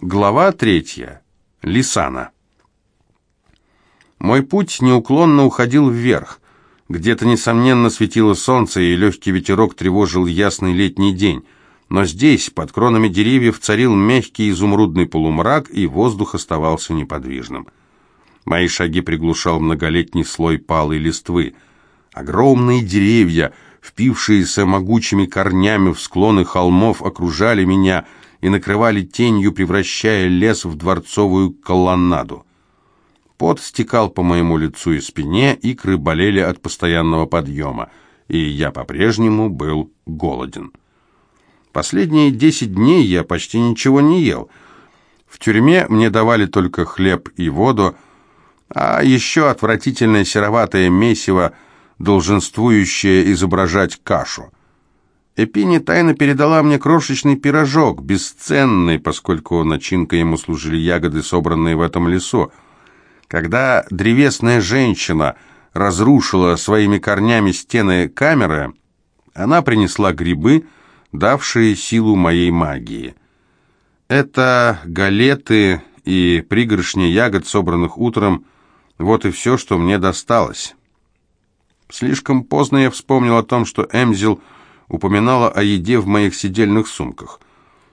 Глава третья. Лисана. Мой путь неуклонно уходил вверх. Где-то, несомненно, светило солнце, и легкий ветерок тревожил ясный летний день. Но здесь, под кронами деревьев, царил мягкий изумрудный полумрак, и воздух оставался неподвижным. Мои шаги приглушал многолетний слой палой листвы. Огромные деревья, впившиеся могучими корнями в склоны холмов, окружали меня — и накрывали тенью, превращая лес в дворцовую колоннаду. Пот стекал по моему лицу и спине, икры болели от постоянного подъема, и я по-прежнему был голоден. Последние десять дней я почти ничего не ел. В тюрьме мне давали только хлеб и воду, а еще отвратительное сероватое месиво, долженствующее изображать кашу. Эпини тайно передала мне крошечный пирожок, бесценный, поскольку начинка ему служили ягоды, собранные в этом лесу. Когда древесная женщина разрушила своими корнями стены камеры, она принесла грибы, давшие силу моей магии. Это галеты и пригоршни ягод, собранных утром, вот и все, что мне досталось. Слишком поздно я вспомнил о том, что Эмзил – упоминала о еде в моих сидельных сумках.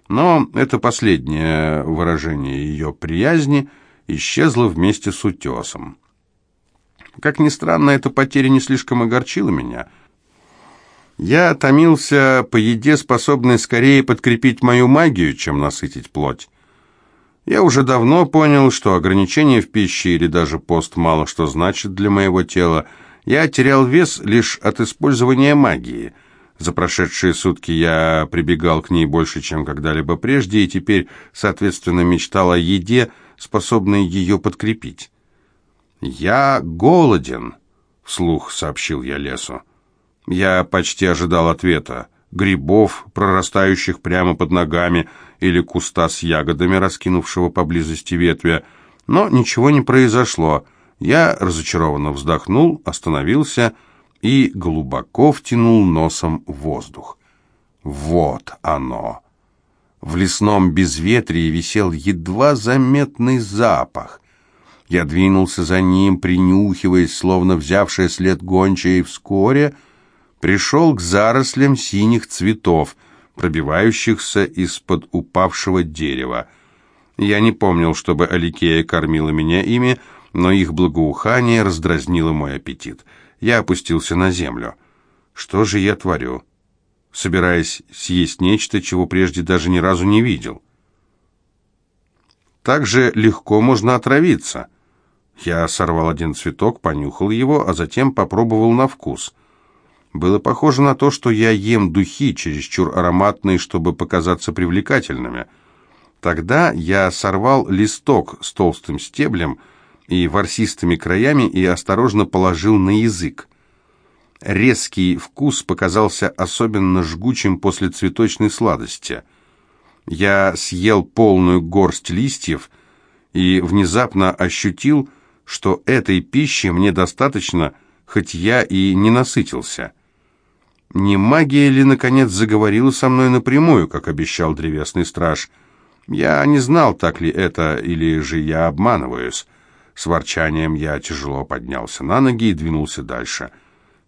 Но это последнее выражение ее приязни исчезло вместе с утесом. Как ни странно, эта потеря не слишком огорчила меня. Я томился по еде, способной скорее подкрепить мою магию, чем насытить плоть. Я уже давно понял, что ограничение в пище или даже пост мало что значит для моего тела. Я терял вес лишь от использования магии – за прошедшие сутки я прибегал к ней больше, чем когда-либо прежде, и теперь, соответственно, мечтал о еде, способной ее подкрепить. «Я голоден», — вслух сообщил я лесу. Я почти ожидал ответа. Грибов, прорастающих прямо под ногами, или куста с ягодами, раскинувшего поблизости ветвя. Но ничего не произошло. Я разочарованно вздохнул, остановился и глубоко втянул носом воздух. Вот оно! В лесном безветрии висел едва заметный запах. Я двинулся за ним, принюхиваясь, словно взявшая след гончая, и вскоре пришел к зарослям синих цветов, пробивающихся из-под упавшего дерева. Я не помнил, чтобы Аликея кормила меня ими, но их благоухание раздразнило мой аппетит — я опустился на землю. Что же я творю? Собираясь съесть нечто, чего прежде даже ни разу не видел. Так же легко можно отравиться. Я сорвал один цветок, понюхал его, а затем попробовал на вкус. Было похоже на то, что я ем духи, чересчур ароматные, чтобы показаться привлекательными. Тогда я сорвал листок с толстым стеблем, и ворсистыми краями и осторожно положил на язык. Резкий вкус показался особенно жгучим после цветочной сладости. Я съел полную горсть листьев и внезапно ощутил, что этой пищи мне достаточно, хоть я и не насытился. Не магия ли, наконец, заговорила со мной напрямую, как обещал древесный страж? Я не знал, так ли это, или же я обманываюсь. С ворчанием я тяжело поднялся на ноги и двинулся дальше.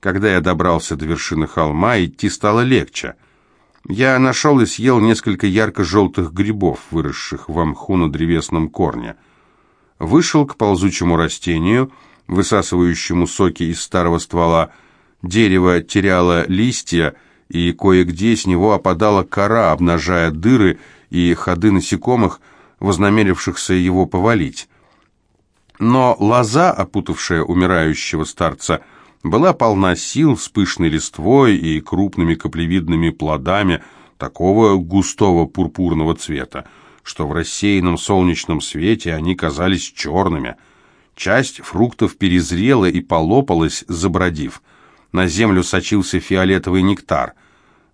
Когда я добрался до вершины холма, идти стало легче. Я нашел и съел несколько ярко-желтых грибов, выросших в мху на древесном корне. Вышел к ползучему растению, высасывающему соки из старого ствола. Дерево теряло листья, и кое-где с него опадала кора, обнажая дыры и ходы насекомых, вознамерившихся его повалить. Но лоза, опутавшая умирающего старца, была полна сил с пышной листвой и крупными каплевидными плодами такого густого пурпурного цвета, что в рассеянном солнечном свете они казались черными. Часть фруктов перезрела и полопалась, забродив. На землю сочился фиолетовый нектар.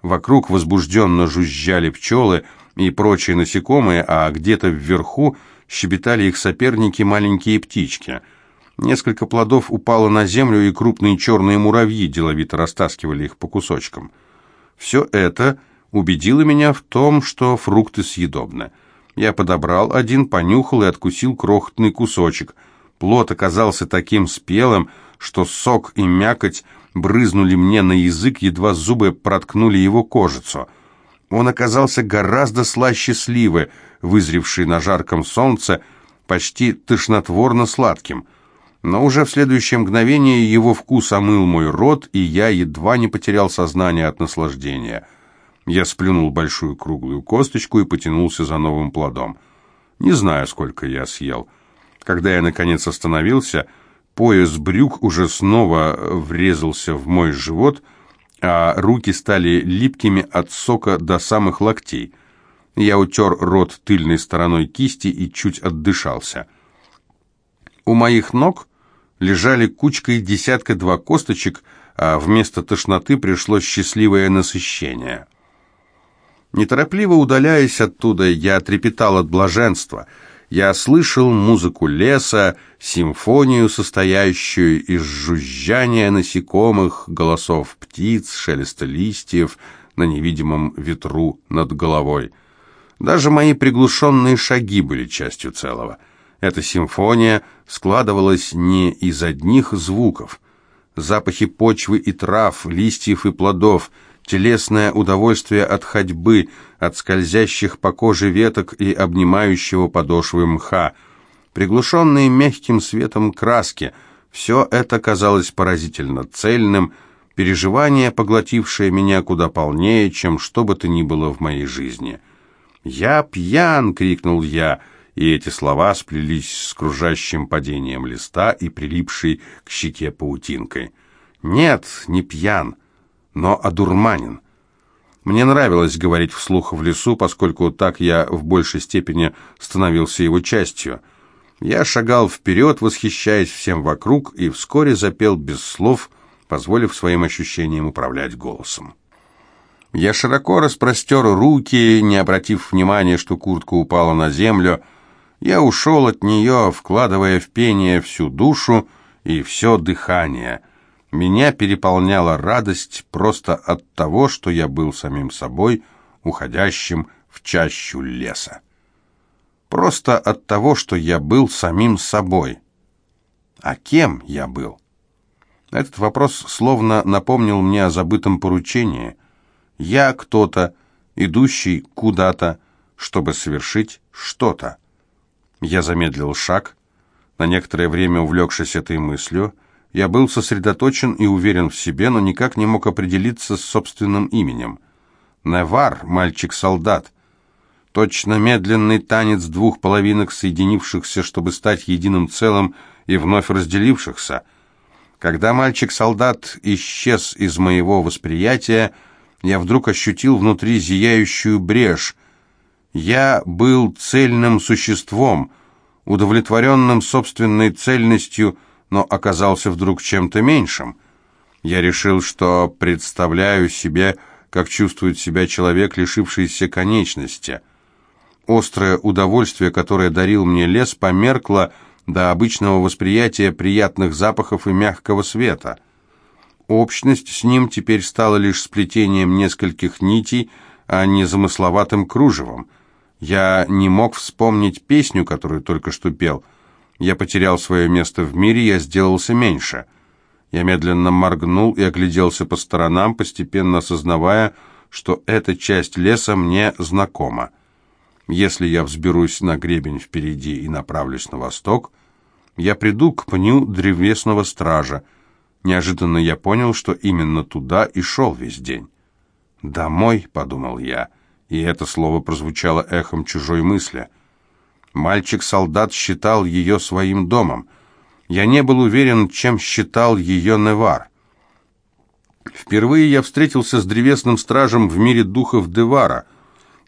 Вокруг возбужденно жужжали пчелы и прочие насекомые, а где-то вверху – щебетали их соперники, маленькие птички. Несколько плодов упало на землю, и крупные черные муравьи деловито растаскивали их по кусочкам. Все это убедило меня в том, что фрукты съедобны. Я подобрал один, понюхал и откусил крохотный кусочек. Плод оказался таким спелым, что сок и мякоть брызнули мне на язык, едва зубы проткнули его кожицу. Он оказался гораздо слаще сливы, вызревшей на жарком солнце, почти тошнотворно сладким. Но уже в следующее мгновение его вкус омыл мой рот, и я едва не потерял сознание от наслаждения. Я сплюнул большую круглую косточку и потянулся за новым плодом. Не знаю, сколько я съел. Когда я, наконец, остановился, пояс брюк уже снова врезался в мой живот, а руки стали липкими от сока до самых локтей. Я утер рот тыльной стороной кисти и чуть отдышался. У моих ног лежали кучкой десятка-два косточек, а вместо тошноты пришло счастливое насыщение. Неторопливо удаляясь оттуда, я трепетал от блаженства. Я слышал музыку леса, симфонию, состоящую из жужжания насекомых, голосов птиц, шелеста листьев на невидимом ветру над головой. Даже мои приглушенные шаги были частью целого. Эта симфония складывалась не из одних звуков. Запахи почвы и трав, листьев и плодов — телесное удовольствие от ходьбы, от скользящих по коже веток и обнимающего подошвы мха, приглушенные мягким светом краски, все это казалось поразительно цельным, переживание, поглотившее меня куда полнее, чем что бы то ни было в моей жизни. «Я пьян!» — крикнул я, и эти слова сплелись с кружащим падением листа и прилипшей к щеке паутинкой. «Нет, не пьян!» Но одурманен. Мне нравилось говорить вслух в лесу, поскольку так я в большей степени становился его частью. Я шагал вперед, восхищаясь всем вокруг, и вскоре запел без слов, позволив своим ощущениям управлять голосом. Я широко распростер руки, не обратив внимания, что куртка упала на землю. Я ушел от нее, вкладывая в пение всю душу и все дыхание — меня переполняла радость просто от того, что я был самим собой, уходящим в чащу леса. Просто от того, что я был самим собой. А кем я был? Этот вопрос словно напомнил мне о забытом поручении. Я кто-то, идущий куда-то, чтобы совершить что-то. Я замедлил шаг, на некоторое время увлекшись этой мыслью, я был сосредоточен и уверен в себе, но никак не мог определиться с собственным именем. Невар, мальчик-солдат. Точно медленный танец двух половинок, соединившихся, чтобы стать единым целым и вновь разделившихся. Когда мальчик-солдат исчез из моего восприятия, я вдруг ощутил внутри зияющую брешь. Я был цельным существом, удовлетворенным собственной цельностью, но оказался вдруг чем-то меньшим. Я решил, что представляю себе, как чувствует себя человек, лишившийся конечности. Острое удовольствие, которое дарил мне лес, померкло до обычного восприятия приятных запахов и мягкого света. Общность с ним теперь стала лишь сплетением нескольких нитей, а не замысловатым кружевом. Я не мог вспомнить песню, которую только что пел — я потерял свое место в мире, я сделался меньше. Я медленно моргнул и огляделся по сторонам, постепенно осознавая, что эта часть леса мне знакома. Если я взберусь на гребень впереди и направлюсь на восток, я приду к пню древесного стража. Неожиданно я понял, что именно туда и шел весь день. «Домой», — подумал я, и это слово прозвучало эхом чужой мысли — Мальчик-солдат считал ее своим домом. Я не был уверен, чем считал ее Невар. Впервые я встретился с древесным стражем в мире духов Девара.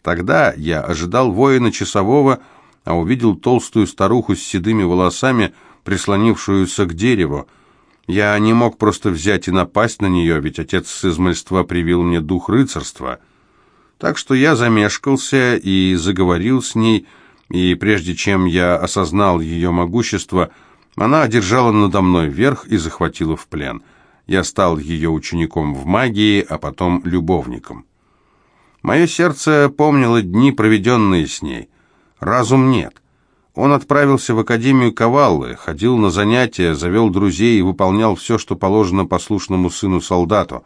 Тогда я ожидал воина часового, а увидел толстую старуху с седыми волосами, прислонившуюся к дереву. Я не мог просто взять и напасть на нее, ведь отец с измальства привил мне дух рыцарства. Так что я замешкался и заговорил с ней, и прежде чем я осознал ее могущество, она одержала надо мной верх и захватила в плен. Я стал ее учеником в магии, а потом любовником. Мое сердце помнило дни, проведенные с ней. Разум нет. Он отправился в Академию Каваллы, ходил на занятия, завел друзей и выполнял все, что положено послушному сыну-солдату.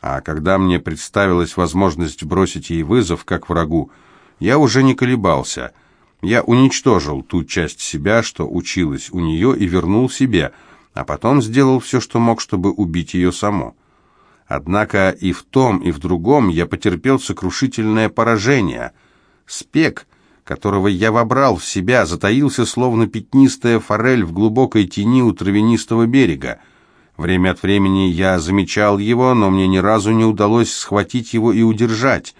А когда мне представилась возможность бросить ей вызов, как врагу, я уже не колебался. Я уничтожил ту часть себя, что училась у нее, и вернул себе, а потом сделал все, что мог, чтобы убить ее саму. Однако и в том, и в другом я потерпел сокрушительное поражение. Спек — которого я вобрал в себя, затаился, словно пятнистая форель в глубокой тени у травянистого берега. Время от времени я замечал его, но мне ни разу не удалось схватить его и удержать.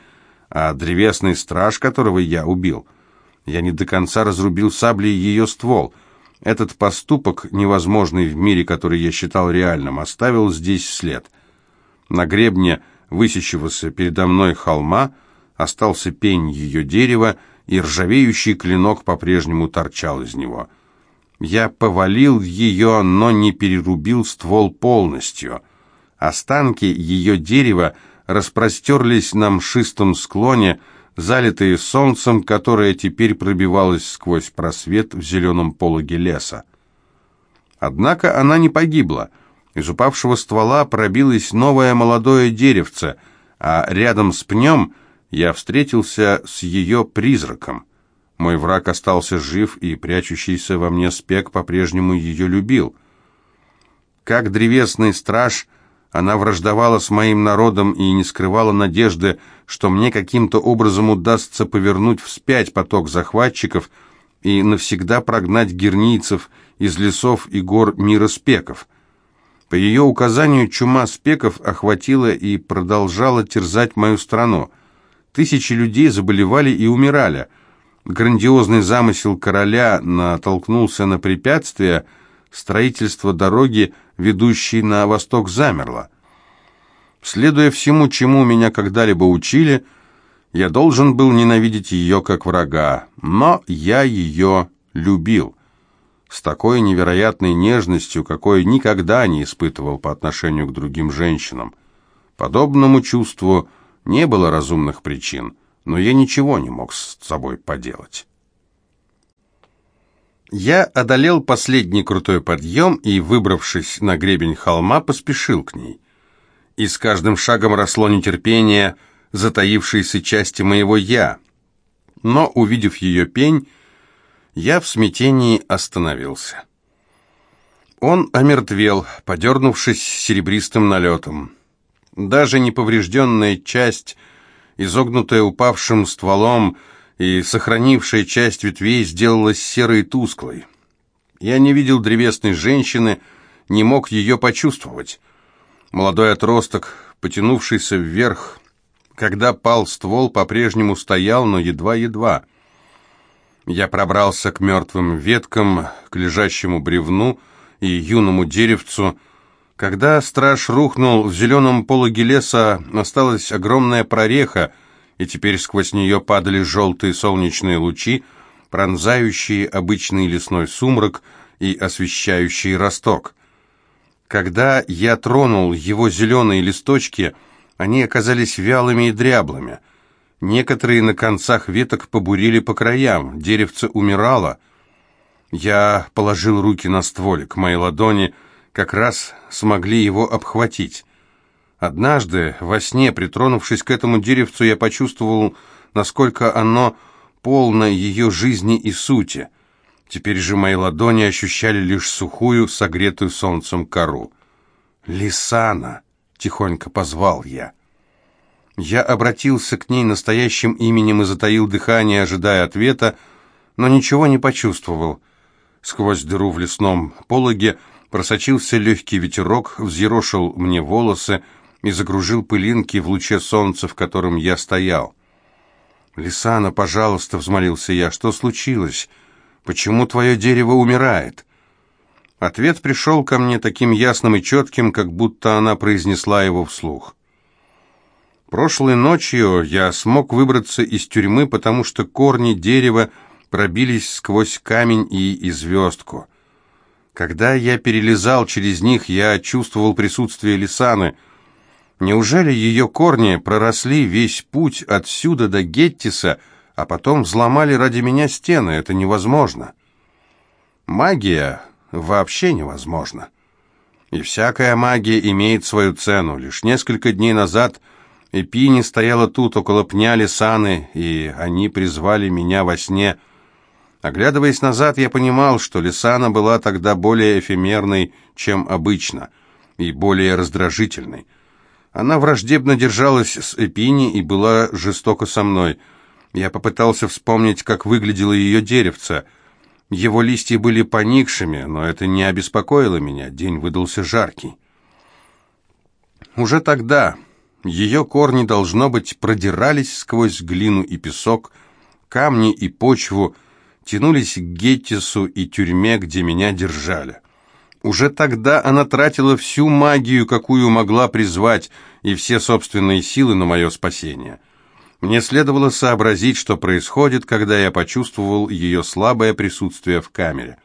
А древесный страж, которого я убил, я не до конца разрубил саблей ее ствол. Этот поступок, невозможный в мире, который я считал реальным, оставил здесь след. На гребне высящегося передо мной холма остался пень ее дерева, и ржавеющий клинок по-прежнему торчал из него. Я повалил ее, но не перерубил ствол полностью. Останки ее дерева распростерлись на мшистом склоне, залитые солнцем, которое теперь пробивалось сквозь просвет в зеленом пологе леса. Однако она не погибла. Из упавшего ствола пробилось новое молодое деревце, а рядом с пнем – я встретился с ее призраком. Мой враг остался жив, и прячущийся во мне спек по-прежнему ее любил. Как древесный страж, она враждовала с моим народом и не скрывала надежды, что мне каким-то образом удастся повернуть вспять поток захватчиков и навсегда прогнать гернийцев из лесов и гор мира спеков. По ее указанию чума спеков охватила и продолжала терзать мою страну – Тысячи людей заболевали и умирали. Грандиозный замысел короля натолкнулся на препятствия, строительство дороги, ведущей на восток, замерло. Следуя всему, чему меня когда-либо учили, я должен был ненавидеть ее как врага, но я ее любил. С такой невероятной нежностью, какой никогда не испытывал по отношению к другим женщинам. Подобному чувству – не было разумных причин, но я ничего не мог с собой поделать. Я одолел последний крутой подъем и, выбравшись на гребень холма, поспешил к ней. И с каждым шагом росло нетерпение затаившейся части моего «я». Но, увидев ее пень, я в смятении остановился. Он омертвел, подернувшись серебристым налетом. Даже неповрежденная часть, изогнутая упавшим стволом и сохранившая часть ветвей, сделалась серой и тусклой. Я не видел древесной женщины, не мог ее почувствовать. Молодой отросток, потянувшийся вверх, когда пал ствол, по-прежнему стоял, но едва-едва. Я пробрался к мертвым веткам, к лежащему бревну и юному деревцу, когда страж рухнул, в зеленом пологе леса осталась огромная прореха, и теперь сквозь нее падали желтые солнечные лучи, пронзающие обычный лесной сумрак и освещающие росток. Когда я тронул его зеленые листочки, они оказались вялыми и дряблыми. Некоторые на концах веток побурили по краям, деревце умирало. Я положил руки на стволик, мои ладони — как раз смогли его обхватить. Однажды, во сне, притронувшись к этому деревцу, я почувствовал, насколько оно полно ее жизни и сути. Теперь же мои ладони ощущали лишь сухую, согретую солнцем кору. «Лисана!» — тихонько позвал я. Я обратился к ней настоящим именем и затаил дыхание, ожидая ответа, но ничего не почувствовал. Сквозь дыру в лесном пологе Просочился легкий ветерок, взъерошил мне волосы и загружил пылинки в луче солнца, в котором я стоял. «Лисана, пожалуйста», — взмолился я, — «что случилось? Почему твое дерево умирает?» Ответ пришел ко мне таким ясным и четким, как будто она произнесла его вслух. Прошлой ночью я смог выбраться из тюрьмы, потому что корни дерева пробились сквозь камень и звездку. Когда я перелезал через них, я чувствовал присутствие Лисаны. Неужели ее корни проросли весь путь отсюда до Геттиса, а потом взломали ради меня стены. Это невозможно. Магия вообще невозможна. И всякая магия имеет свою цену. Лишь несколько дней назад Эпини стояла тут, около пня Лисаны, и они призвали меня во сне. Оглядываясь назад, я понимал, что Лисана была тогда более эфемерной, чем обычно, и более раздражительной. Она враждебно держалась с Эпини и была жестока со мной. Я попытался вспомнить, как выглядело ее деревце. Его листья были поникшими, но это не обеспокоило меня, день выдался жаркий. Уже тогда ее корни, должно быть, продирались сквозь глину и песок, камни и почву, тянулись к Геттису и тюрьме, где меня держали. Уже тогда она тратила всю магию, какую могла призвать, и все собственные силы на мое спасение. Мне следовало сообразить, что происходит, когда я почувствовал ее слабое присутствие в камере.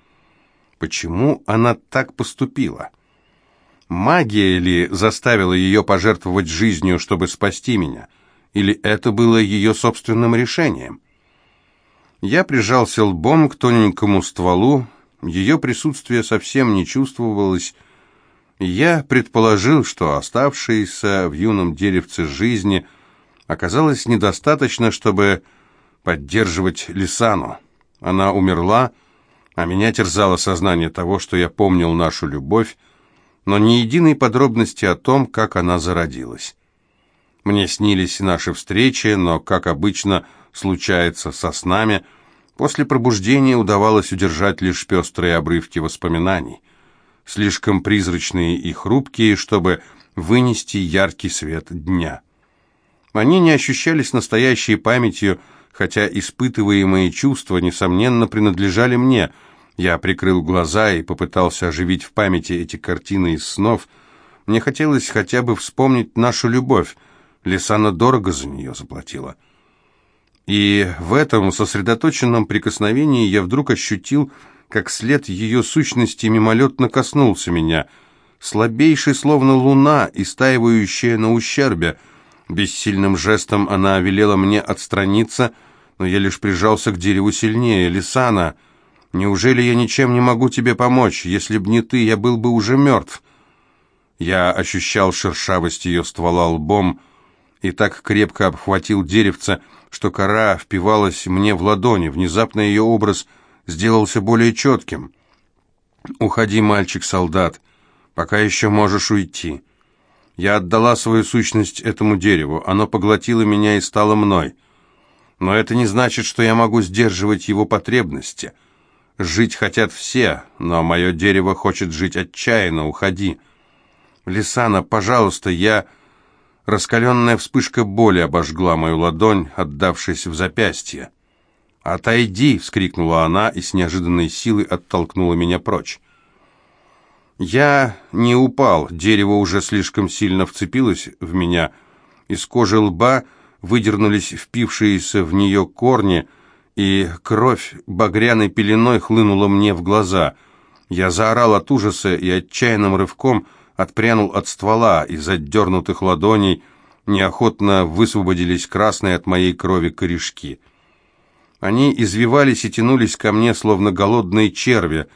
Почему она так поступила? Магия ли заставила ее пожертвовать жизнью, чтобы спасти меня? Или это было ее собственным решением? Я прижался лбом к тоненькому стволу, ее присутствие совсем не чувствовалось. Я предположил, что оставшейся в юном деревце жизни оказалось недостаточно, чтобы поддерживать Лисану. Она умерла, а меня терзало сознание того, что я помнил нашу любовь, но ни единой подробности о том, как она зародилась. Мне снились наши встречи, но, как обычно случается со снами, — После пробуждения удавалось удержать лишь пестрые обрывки воспоминаний, слишком призрачные и хрупкие, чтобы вынести яркий свет дня. Они не ощущались настоящей памятью, хотя испытываемые чувства, несомненно, принадлежали мне. Я прикрыл глаза и попытался оживить в памяти эти картины из снов. Мне хотелось хотя бы вспомнить нашу любовь. Лисана дорого за нее заплатила. И в этом сосредоточенном прикосновении я вдруг ощутил, как след ее сущности мимолетно коснулся меня, слабейший, словно луна, истаивающая на ущербе. Бессильным жестом она велела мне отстраниться, но я лишь прижался к дереву сильнее. «Лисана, неужели я ничем не могу тебе помочь? Если б не ты, я был бы уже мертв». Я ощущал шершавость ее ствола лбом и так крепко обхватил деревце, что кора впивалась мне в ладони. Внезапно ее образ сделался более четким. «Уходи, мальчик-солдат, пока еще можешь уйти». Я отдала свою сущность этому дереву, оно поглотило меня и стало мной. Но это не значит, что я могу сдерживать его потребности. Жить хотят все, но мое дерево хочет жить отчаянно, уходи. Лисана, пожалуйста, я... Раскаленная вспышка боли обожгла мою ладонь, отдавшись в запястье. «Отойди!» — вскрикнула она и с неожиданной силой оттолкнула меня прочь. Я не упал, дерево уже слишком сильно вцепилось в меня. Из кожи лба выдернулись впившиеся в нее корни, и кровь багряной пеленой хлынула мне в глаза. Я заорал от ужаса и отчаянным рывком — отпрянул от ствола, из отдернутых ладоней неохотно высвободились красные от моей крови корешки. Они извивались и тянулись ко мне, словно голодные черви.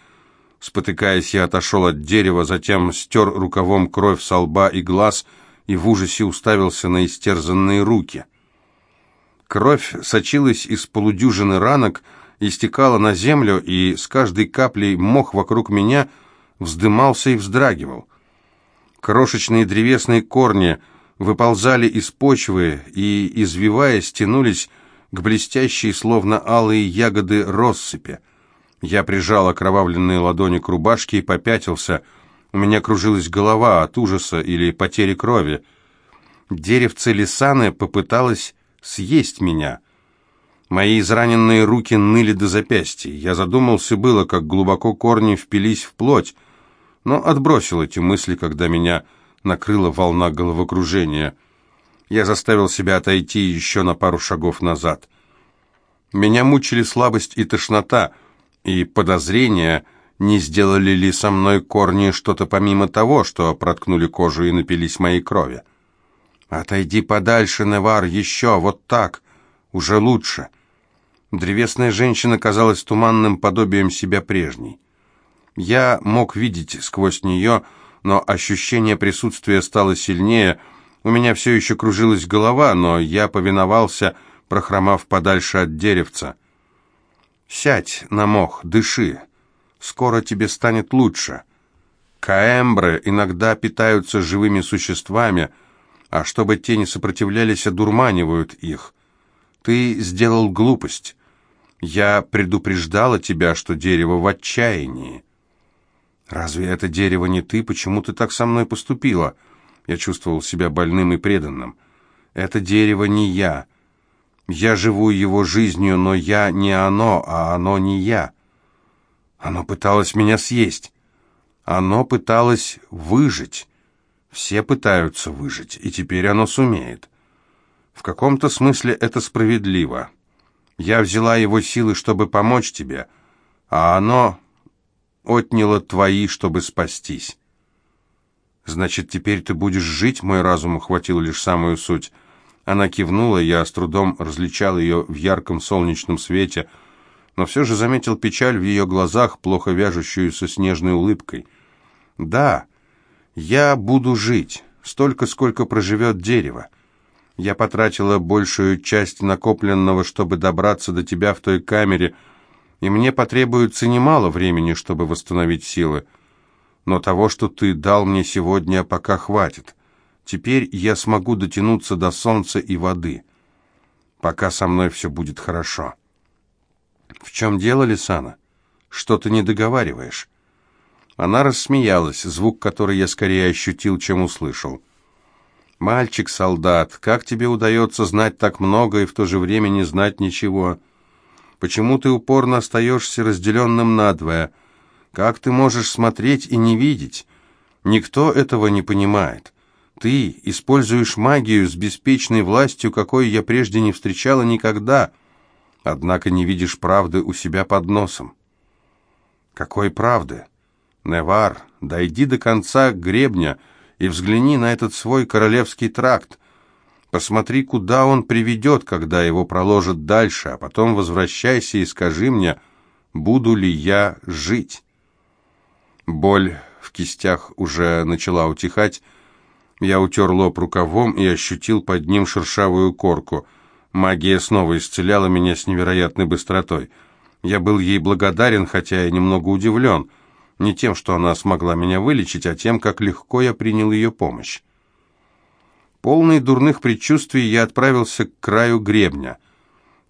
Спотыкаясь, я отошел от дерева, затем стер рукавом кровь со лба и глаз и в ужасе уставился на истерзанные руки. Кровь сочилась из полудюжины ранок, истекала на землю, и с каждой каплей мох вокруг меня вздымался и вздрагивал. Крошечные древесные корни выползали из почвы и, извиваясь, тянулись к блестящей, словно алые ягоды, россыпи. Я прижал окровавленные ладони к рубашке и попятился. У меня кружилась голова от ужаса или потери крови. Деревце Лисаны попыталось съесть меня. Мои израненные руки ныли до запястья. Я задумался было, как глубоко корни впились в плоть, но отбросил эти мысли, когда меня накрыла волна головокружения. Я заставил себя отойти еще на пару шагов назад. Меня мучили слабость и тошнота, и подозрения, не сделали ли со мной корни что-то помимо того, что проткнули кожу и напились моей крови. «Отойди подальше, Невар, еще, вот так, уже лучше». Древесная женщина казалась туманным подобием себя прежней. Я мог видеть сквозь нее, но ощущение присутствия стало сильнее. У меня все еще кружилась голова, но я повиновался, прохромав подальше от деревца. «Сядь на мох, дыши. Скоро тебе станет лучше». Каэмбры иногда питаются живыми существами, а чтобы те не сопротивлялись, одурманивают их. Ты сделал глупость. Я предупреждала тебя, что дерево в отчаянии. Разве это дерево не ты? Почему ты так со мной поступила? Я чувствовал себя больным и преданным. Это дерево не я. Я живу его жизнью, но я не оно, а оно не я. Оно пыталось меня съесть. Оно пыталось выжить. Все пытаются выжить, и теперь оно сумеет. В каком-то смысле это справедливо. Я взяла его силы, чтобы помочь тебе, а оно отняло твои, чтобы спастись. Значит, теперь ты будешь жить, мой разум ухватил лишь самую суть. Она кивнула, я с трудом различал ее в ярком солнечном свете, но все же заметил печаль в ее глазах, плохо вяжущуюся с нежной улыбкой. «Да, я буду жить, столько, сколько проживет дерево. Я потратила большую часть накопленного, чтобы добраться до тебя в той камере, и мне потребуется немало времени, чтобы восстановить силы. Но того, что ты дал мне сегодня, пока хватит. Теперь я смогу дотянуться до солнца и воды, пока со мной все будет хорошо». «В чем дело, Лисана? Что ты не договариваешь?» Она рассмеялась, звук, который я скорее ощутил, чем услышал. «Мальчик-солдат, как тебе удается знать так много и в то же время не знать ничего? Почему ты упорно остаешься разделенным надвое? Как ты можешь смотреть и не видеть? Никто этого не понимает. Ты используешь магию с беспечной властью, какой я прежде не встречала никогда, однако не видишь правды у себя под носом». «Какой правды?» Невар, дойди до конца гребня и взгляни на этот свой королевский тракт. Посмотри, куда он приведет, когда его проложат дальше, а потом возвращайся и скажи мне, буду ли я жить. Боль в кистях уже начала утихать. Я утер лоб рукавом и ощутил под ним шершавую корку. Магия снова исцеляла меня с невероятной быстротой. Я был ей благодарен, хотя и немного удивлен — не тем, что она смогла меня вылечить, а тем, как легко я принял ее помощь. Полный дурных предчувствий я отправился к краю гребня.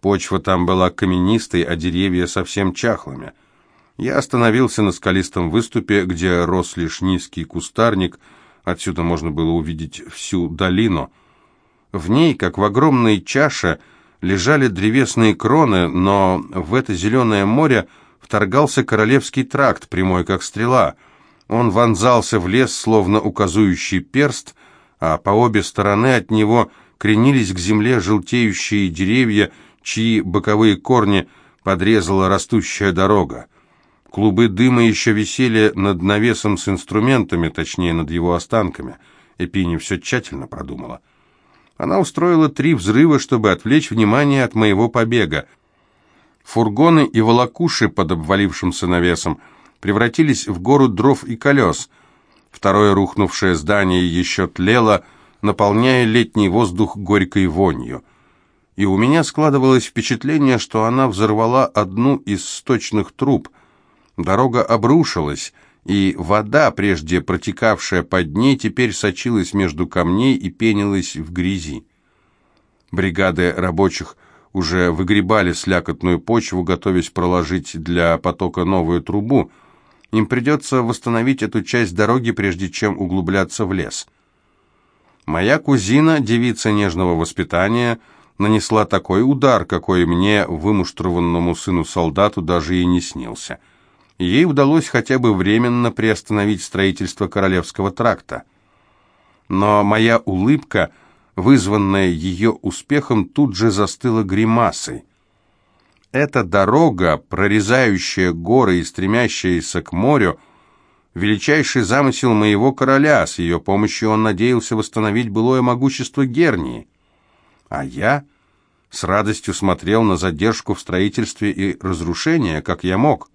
Почва там была каменистой, а деревья совсем чахлыми. Я остановился на скалистом выступе, где рос лишь низкий кустарник, отсюда можно было увидеть всю долину. В ней, как в огромной чаше, лежали древесные кроны, но в это зеленое море – вторгался королевский тракт, прямой как стрела. Он вонзался в лес, словно указующий перст, а по обе стороны от него кренились к земле желтеющие деревья, чьи боковые корни подрезала растущая дорога. Клубы дыма еще висели над навесом с инструментами, точнее, над его останками. Эпини все тщательно продумала. Она устроила три взрыва, чтобы отвлечь внимание от моего побега. Фургоны и волокуши под обвалившимся навесом превратились в гору дров и колес. Второе рухнувшее здание еще тлело, наполняя летний воздух горькой вонью. И у меня складывалось впечатление, что она взорвала одну из сточных труб. Дорога обрушилась, и вода, прежде протекавшая под ней, теперь сочилась между камней и пенилась в грязи. Бригады рабочих уже выгребали слякотную почву, готовясь проложить для потока новую трубу. Им придется восстановить эту часть дороги, прежде чем углубляться в лес. Моя кузина, девица нежного воспитания, нанесла такой удар, какой мне, вымуштрованному сыну-солдату, даже и не снился. Ей удалось хотя бы временно приостановить строительство Королевского тракта. Но моя улыбка – вызванная ее успехом, тут же застыла гримасой. Эта дорога, прорезающая горы и стремящаяся к морю, величайший замысел моего короля, с ее помощью он надеялся восстановить былое могущество Гернии. А я с радостью смотрел на задержку в строительстве и разрушение, как я мог.